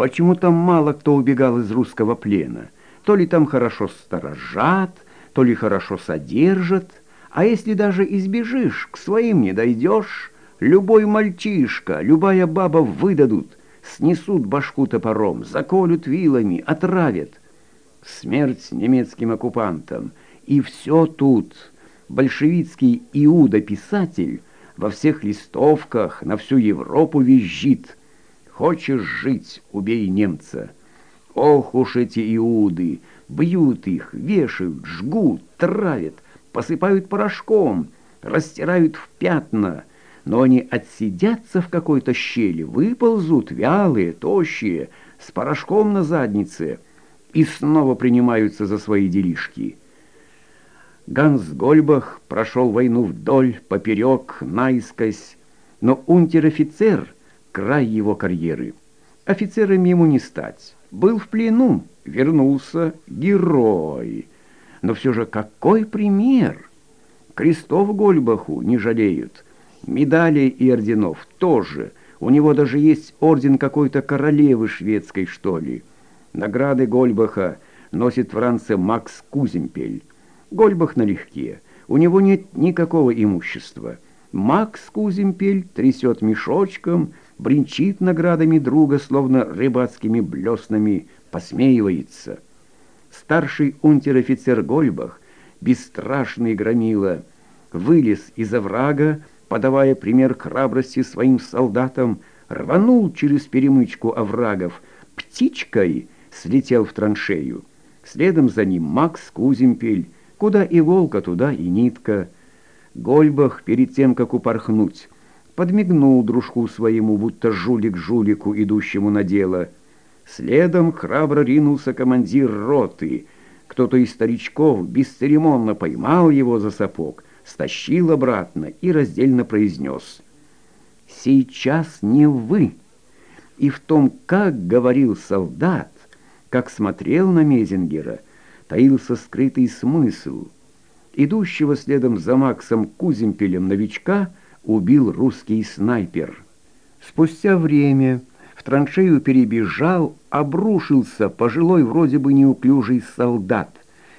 Почему-то мало кто убегал из русского плена. То ли там хорошо сторожат, то ли хорошо содержат, а если даже избежишь, к своим не дойдешь, любой мальчишка, любая баба выдадут, снесут башку топором, заколют вилами, отравят. Смерть немецким оккупантам. И все тут. Большевицкий Иуда-писатель во всех листовках на всю Европу визжит. Хочешь жить, убей немца. Ох уж эти Иуды! Бьют их, вешают, жгут, травят, посыпают порошком, растирают в пятна — но они отсидятся в какой-то щели, выползут, вялые, тощие, с порошком на заднице, и снова принимаются за свои делишки. Ганс Гольбах прошел войну вдоль, поперек, наискось, но унтер-офицер — край его карьеры. Офицером ему не стать. Был в плену, вернулся герой. Но все же какой пример! Крестов Гольбаху не жалеют — Медалей и орденов тоже. У него даже есть орден какой-то королевы шведской, что ли. Награды Гольбаха носит Франция Макс Куземпель. Гольбах налегке. У него нет никакого имущества. Макс Куземпель трясет мешочком, бренчит наградами друга, словно рыбацкими блеснами, посмеивается. Старший унтер-офицер Гольбах, бесстрашный громила, вылез из оврага, подавая пример храбрости своим солдатам, рванул через перемычку оврагов, птичкой слетел в траншею. Следом за ним Макс Куземпель, куда и волка, туда и нитка. Гольбах, перед тем, как упорхнуть, подмигнул дружку своему, будто жулик жулику, идущему на дело. Следом храбро ринулся командир роты. Кто-то из старичков бесцеремонно поймал его за сапог — стащил обратно и раздельно произнес «Сейчас не вы». И в том, как говорил солдат, как смотрел на Мезингера, таился скрытый смысл. Идущего следом за Максом Куземпелем новичка убил русский снайпер. Спустя время в траншею перебежал, обрушился пожилой вроде бы неуклюжий солдат.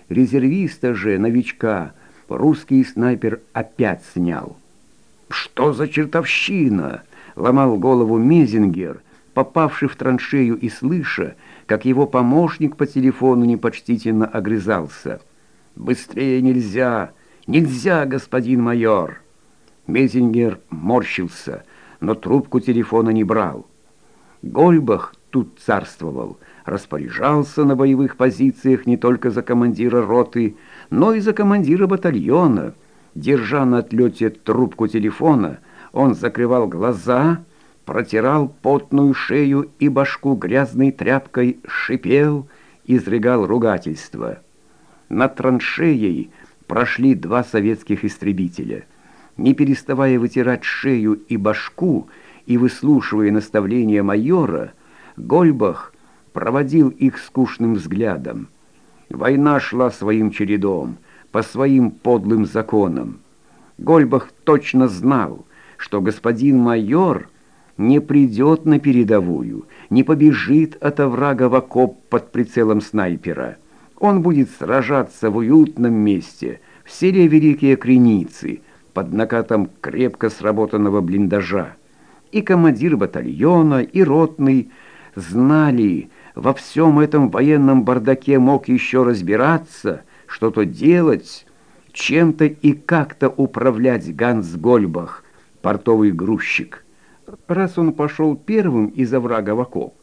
Резервиста же, новичка, русский снайпер опять снял. «Что за чертовщина?» — ломал голову Мезингер, попавший в траншею и слыша, как его помощник по телефону непочтительно огрызался. «Быстрее нельзя! Нельзя, господин майор!» Мезингер морщился, но трубку телефона не брал. Гольбах тут царствовал, распоряжался на боевых позициях не только за командира роты, но и за командира батальона. Держа на отлете трубку телефона, он закрывал глаза, протирал потную шею и башку грязной тряпкой, шипел, изрыгал ругательство. Над траншеей прошли два советских истребителя. Не переставая вытирать шею и башку и выслушивая наставления майора, Гольбах проводил их скучным взглядом. Война шла своим чередом, по своим подлым законам. Гольбах точно знал, что господин майор не придет на передовую, не побежит от оврага в окоп под прицелом снайпера. Он будет сражаться в уютном месте, в селе Великие Креницы, под накатом крепко сработанного блиндажа. И командир батальона, и ротный знали, во всем этом военном бардаке мог еще разбираться, что-то делать, чем-то и как-то управлять Ганс Гольбах, портовый грузчик. Раз он пошел первым из оврага в окоп,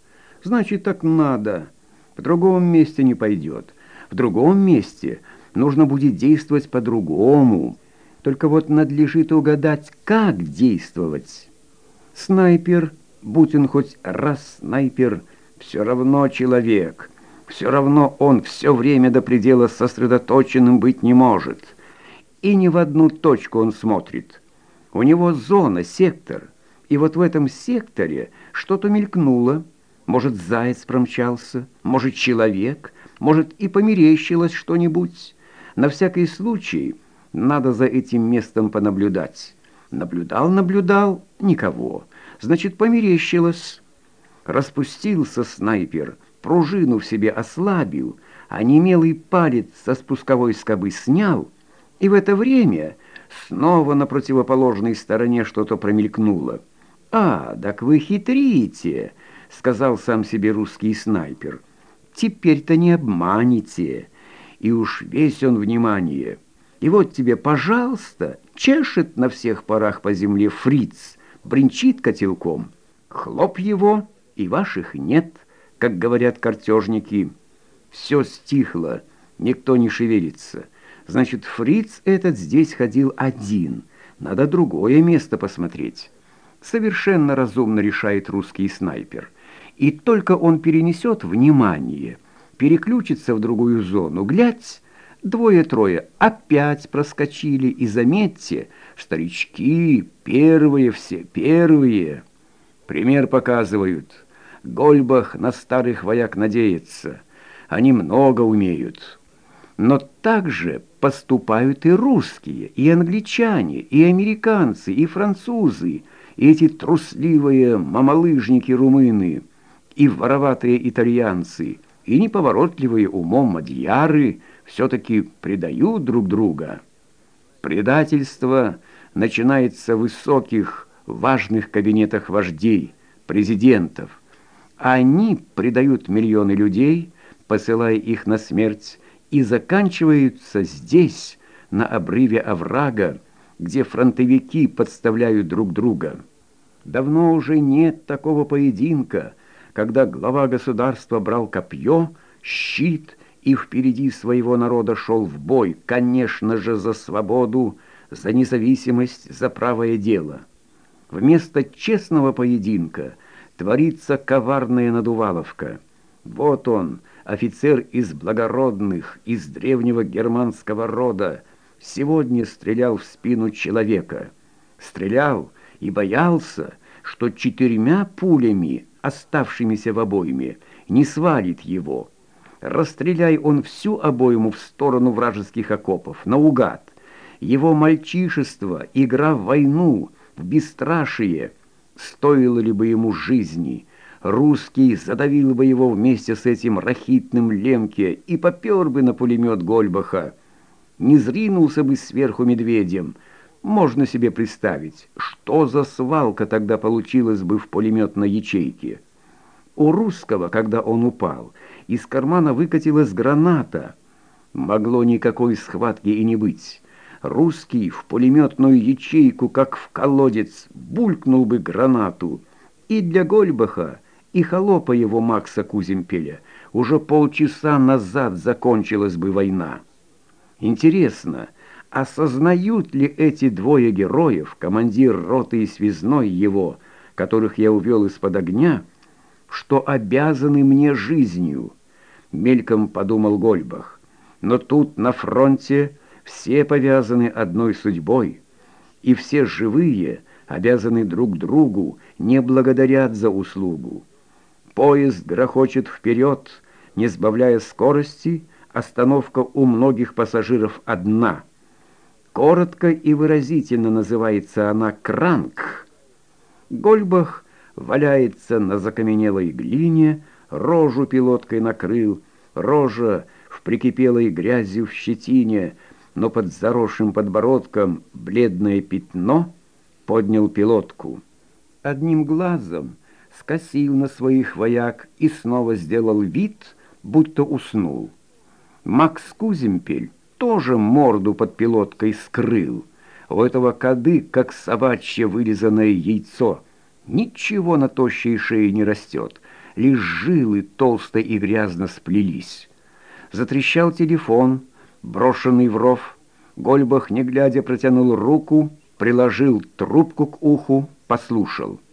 значит, так надо. В другом месте не пойдет. В другом месте нужно будет действовать по-другому. Только вот надлежит угадать, как действовать. Снайпер, будь он хоть раз снайпер, — все равно человек, все равно он все время до предела сосредоточенным быть не может. И ни в одну точку он смотрит. У него зона, сектор, и вот в этом секторе что-то мелькнуло. Может, заяц промчался, может, человек, может, и померещилось что-нибудь. На всякий случай надо за этим местом понаблюдать. Наблюдал, наблюдал, никого. Значит, померещилось. Распустился снайпер, пружину в себе ослабил, а немелый палец со спусковой скобы снял, и в это время снова на противоположной стороне что-то промелькнуло. «А, так вы хитрите!» — сказал сам себе русский снайпер. «Теперь-то не обманете!» И уж весь он внимание. И вот тебе, пожалуйста, чешет на всех парах по земле фриц, бренчит котелком. Хлоп его, и ваших нет, как говорят картежники. Все стихло, никто не шевелится. Значит, фриц этот здесь ходил один. Надо другое место посмотреть. Совершенно разумно решает русский снайпер. И только он перенесет внимание, переключится в другую зону, глядь, двое-трое опять проскочили, и заметьте, старички, первые все, первые. Пример показывают. Гольбах на старых вояк надеется. Они много умеют. Но также поступают и русские, и англичане, и американцы, и французы, и эти трусливые мамалыжники-румыны, и вороватые итальянцы, и неповоротливые умом мадьяры все-таки предают друг друга. Предательство начинается в высоких, важных кабинетах вождей, президентов. Они предают миллионы людей, посылая их на смерть, и заканчиваются здесь, на обрыве оврага, где фронтовики подставляют друг друга. Давно уже нет такого поединка, когда глава государства брал копье, щит и впереди своего народа шел в бой, конечно же, за свободу, за независимость, за правое дело. Вместо честного поединка творится коварная надуваловка. Вот он, офицер из благородных, из древнего германского рода, сегодня стрелял в спину человека. Стрелял и боялся, что четырьмя пулями, оставшимися в обойме, не свалит его. Расстреляй он всю обойму в сторону вражеских окопов, наугад. Его мальчишество, игра в войну, в бесстрашие, стоило ли бы ему жизни — Русский задавил бы его вместе с этим рахитным лемке и попер бы на пулемет Гольбаха. Не зринулся бы сверху медведем. Можно себе представить, что за свалка тогда получилась бы в пулеметной ячейке. У русского, когда он упал, из кармана выкатилась граната. Могло никакой схватки и не быть. Русский в пулеметную ячейку, как в колодец, булькнул бы гранату. И для Гольбаха и холопа его Макса Куземпеля уже полчаса назад закончилась бы война. Интересно, осознают ли эти двое героев, командир роты и связной его, которых я увел из-под огня, что обязаны мне жизнью? Мельком подумал Гольбах. Но тут на фронте все повязаны одной судьбой, и все живые обязаны друг другу, не благодарят за услугу. Поезд грохочет вперед, не сбавляя скорости, остановка у многих пассажиров одна. Коротко и выразительно называется она «кранк». Гольбах валяется на закаменелой глине, рожу пилоткой накрыл, рожа в прикипелой грязью в щетине, но под заросшим подбородком бледное пятно поднял пилотку. Одним глазом скосил на своих вояк и снова сделал вид, будто уснул. Макс Куземпель тоже морду под пилоткой скрыл. У этого коды, как собачье вырезанное яйцо. Ничего на тощей шее не растет, лишь жилы толсто и грязно сплелись. Затрещал телефон, брошенный в ров. Гольбах, не глядя, протянул руку, приложил трубку к уху, послушал —